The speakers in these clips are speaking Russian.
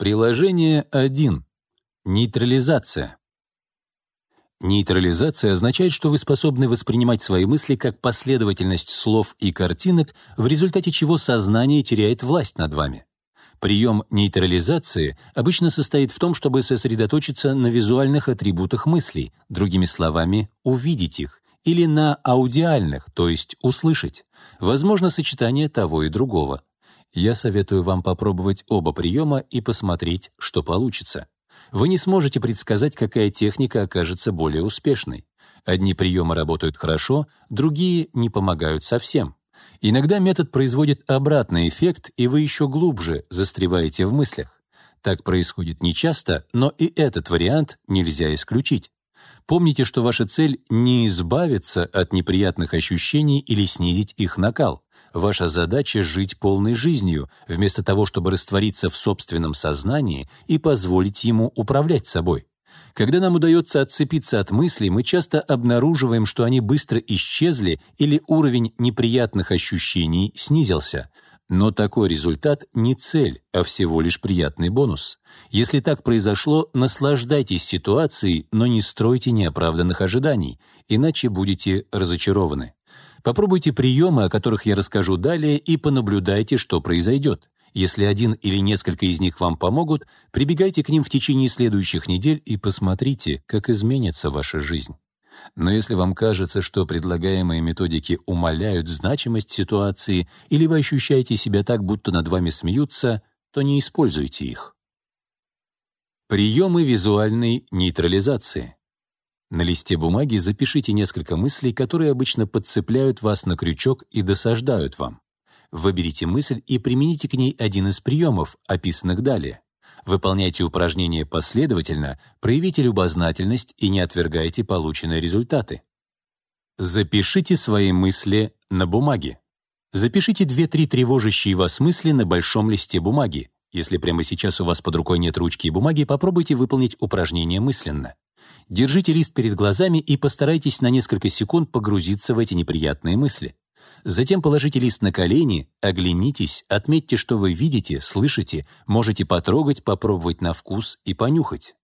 Приложение 1. Нейтрализация. Нейтрализация означает, что вы способны воспринимать свои мысли как последовательность слов и картинок, в результате чего сознание теряет власть над вами. Прием нейтрализации обычно состоит в том, чтобы сосредоточиться на визуальных атрибутах мыслей, другими словами, увидеть их, или на аудиальных, то есть услышать. Возможно сочетание того и другого. Я советую вам попробовать оба приема и посмотреть, что получится. Вы не сможете предсказать, какая техника окажется более успешной. Одни приемы работают хорошо, другие не помогают совсем. Иногда метод производит обратный эффект, и вы еще глубже застреваете в мыслях. Так происходит нечасто, но и этот вариант нельзя исключить. Помните, что ваша цель — не избавиться от неприятных ощущений или снизить их накал. Ваша задача — жить полной жизнью, вместо того, чтобы раствориться в собственном сознании и позволить ему управлять собой. Когда нам удается отцепиться от мыслей, мы часто обнаруживаем, что они быстро исчезли или уровень неприятных ощущений снизился. Но такой результат не цель, а всего лишь приятный бонус. Если так произошло, наслаждайтесь ситуацией, но не стройте неоправданных ожиданий, иначе будете разочарованы. Попробуйте приемы, о которых я расскажу далее, и понаблюдайте, что произойдет. Если один или несколько из них вам помогут, прибегайте к ним в течение следующих недель и посмотрите, как изменится ваша жизнь. Но если вам кажется, что предлагаемые методики умаляют значимость ситуации, или вы ощущаете себя так, будто над вами смеются, то не используйте их. Приемы визуальной нейтрализации. На листе бумаги запишите несколько мыслей, которые обычно подцепляют вас на крючок и досаждают вам. Выберите мысль и примените к ней один из приемов, описанных далее. Выполняйте упражнения последовательно, проявите любознательность и не отвергайте полученные результаты. Запишите свои мысли на бумаге. Запишите 2-3 тревожащие вас мысли на большом листе бумаги. Если прямо сейчас у вас под рукой нет ручки и бумаги, попробуйте выполнить упражнение мысленно. Держите лист перед глазами и постарайтесь на несколько секунд погрузиться в эти неприятные мысли. Затем положите лист на колени, оглянитесь, отметьте, что вы видите, слышите, можете потрогать, попробовать на вкус и понюхать.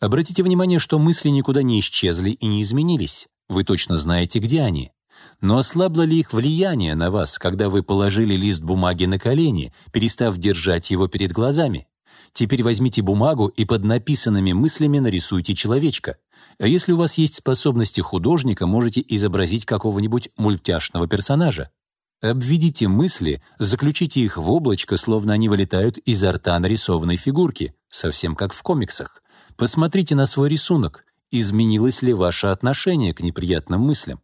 Обратите внимание, что мысли никуда не исчезли и не изменились. Вы точно знаете, где они. Но ослабло ли их влияние на вас, когда вы положили лист бумаги на колени, перестав держать его перед глазами? Теперь возьмите бумагу и под написанными мыслями нарисуйте человечка. А если у вас есть способности художника, можете изобразить какого-нибудь мультяшного персонажа. Обведите мысли, заключите их в облачко, словно они вылетают изо рта нарисованной фигурки, совсем как в комиксах. Посмотрите на свой рисунок. Изменилось ли ваше отношение к неприятным мыслям?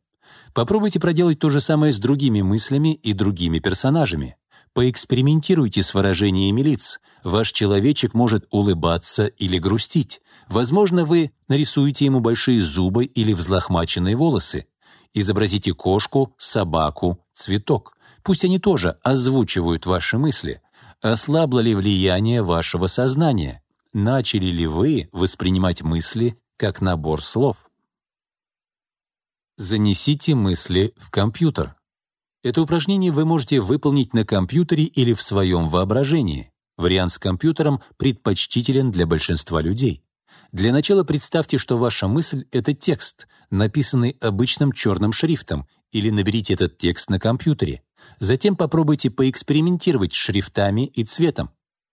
Попробуйте проделать то же самое с другими мыслями и другими персонажами. Поэкспериментируйте с выражениями лиц. Ваш человечек может улыбаться или грустить. Возможно, вы нарисуете ему большие зубы или взлохмаченные волосы. Изобразите кошку, собаку, цветок. Пусть они тоже озвучивают ваши мысли. Ослабло ли влияние вашего сознания? Начали ли вы воспринимать мысли как набор слов? Занесите мысли в компьютер. Это упражнение вы можете выполнить на компьютере или в своем воображении. Вариант с компьютером предпочтителен для большинства людей. Для начала представьте, что ваша мысль — это текст, написанный обычным черным шрифтом, или наберите этот текст на компьютере. Затем попробуйте поэкспериментировать с шрифтами и цветом.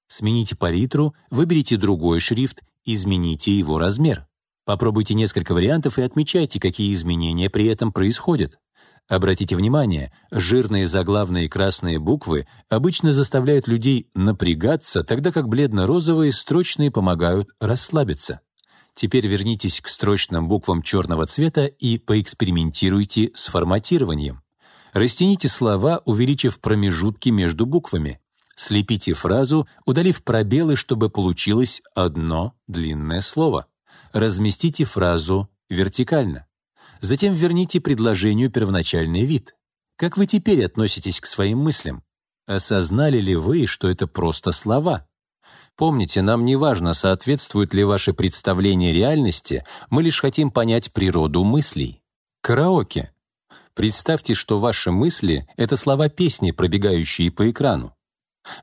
Смените палитру, выберите другой шрифт, измените его размер. Попробуйте несколько вариантов и отмечайте, какие изменения при этом происходят. Обратите внимание, жирные заглавные красные буквы обычно заставляют людей напрягаться, тогда как бледно-розовые строчные помогают расслабиться. Теперь вернитесь к строчным буквам черного цвета и поэкспериментируйте с форматированием. Растяните слова, увеличив промежутки между буквами. Слепите фразу, удалив пробелы, чтобы получилось одно длинное слово. Разместите фразу вертикально. Затем верните предложению первоначальный вид. Как вы теперь относитесь к своим мыслям? Осознали ли вы, что это просто слова? Помните, нам не важно, соответствуют ли ваши представления реальности, мы лишь хотим понять природу мыслей. Караоке. Представьте, что ваши мысли — это слова песни, пробегающие по экрану.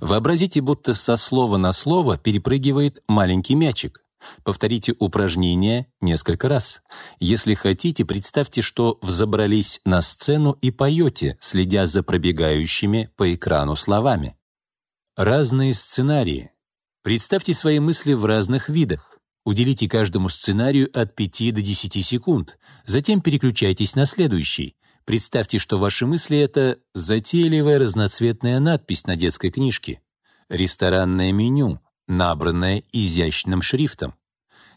Вообразите, будто со слова на слово перепрыгивает маленький мячик. Повторите упражнение несколько раз. Если хотите, представьте, что взобрались на сцену и поете, следя за пробегающими по экрану словами. Разные сценарии. Представьте свои мысли в разных видах. Уделите каждому сценарию от 5 до 10 секунд. Затем переключайтесь на следующий. Представьте, что ваши мысли — это затейливая разноцветная надпись на детской книжке, ресторанное меню, набранное изящным шрифтом,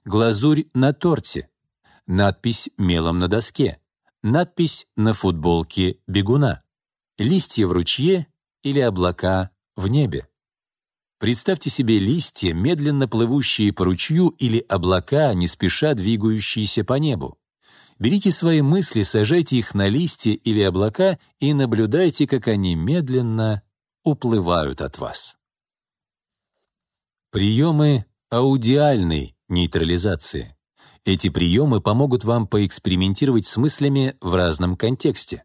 глазурь на торте, надпись мелом на доске, надпись на футболке бегуна, листья в ручье или облака в небе. Представьте себе листья, медленно плывущие по ручью, или облака, не спеша двигающиеся по небу. Берите свои мысли, сажайте их на листья или облака и наблюдайте, как они медленно уплывают от вас. Приемы аудиальной нейтрализации. Эти приемы помогут вам поэкспериментировать с мыслями в разном контексте.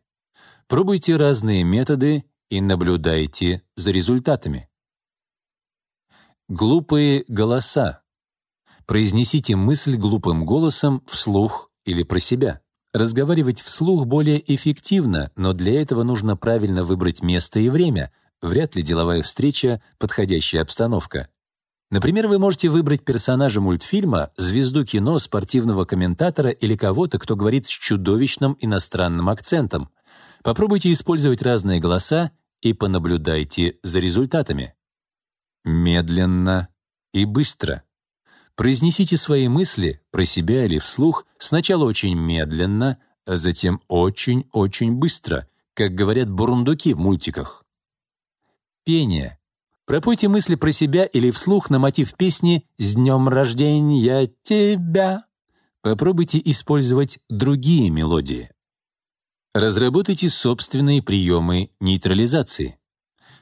Пробуйте разные методы и наблюдайте за результатами. Глупые голоса. Произнесите мысль глупым голосом вслух или про себя. Разговаривать вслух более эффективно, но для этого нужно правильно выбрать место и время. Вряд ли деловая встреча — подходящая обстановка. Например, вы можете выбрать персонажа мультфильма, звезду кино, спортивного комментатора или кого-то, кто говорит с чудовищным иностранным акцентом. Попробуйте использовать разные голоса и понаблюдайте за результатами. Медленно и быстро. Произнесите свои мысли, про себя или вслух, сначала очень медленно, а затем очень-очень быстро, как говорят бурундуки в мультиках. Пение. Пропойте мысли про себя или вслух на мотив песни «С днем рождения тебя». Попробуйте использовать другие мелодии. Разработайте собственные приемы нейтрализации.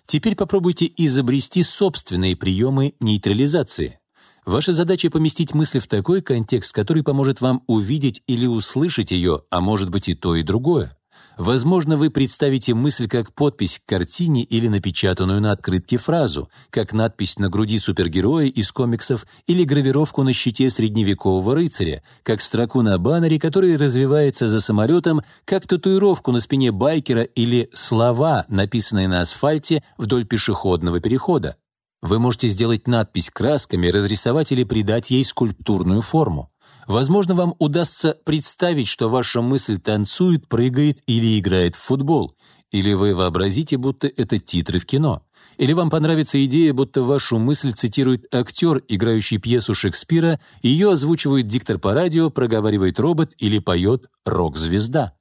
Теперь попробуйте изобрести собственные приемы нейтрализации. Ваша задача — поместить мысль в такой контекст, который поможет вам увидеть или услышать ее, а может быть и то, и другое. Возможно, вы представите мысль как подпись к картине или напечатанную на открытке фразу, как надпись на груди супергероя из комиксов или гравировку на щите средневекового рыцаря, как строку на баннере, который развивается за самолетом, как татуировку на спине байкера или слова, написанные на асфальте вдоль пешеходного перехода. Вы можете сделать надпись красками, разрисовать или придать ей скульптурную форму. Возможно, вам удастся представить, что ваша мысль танцует, прыгает или играет в футбол. Или вы вообразите, будто это титры в кино. Или вам понравится идея, будто вашу мысль цитирует актер, играющий пьесу Шекспира, ее озвучивает диктор по радио, проговаривает робот или поет рок-звезда.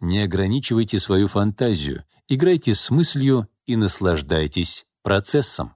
Не ограничивайте свою фантазию, играйте с мыслью и наслаждайтесь процессом.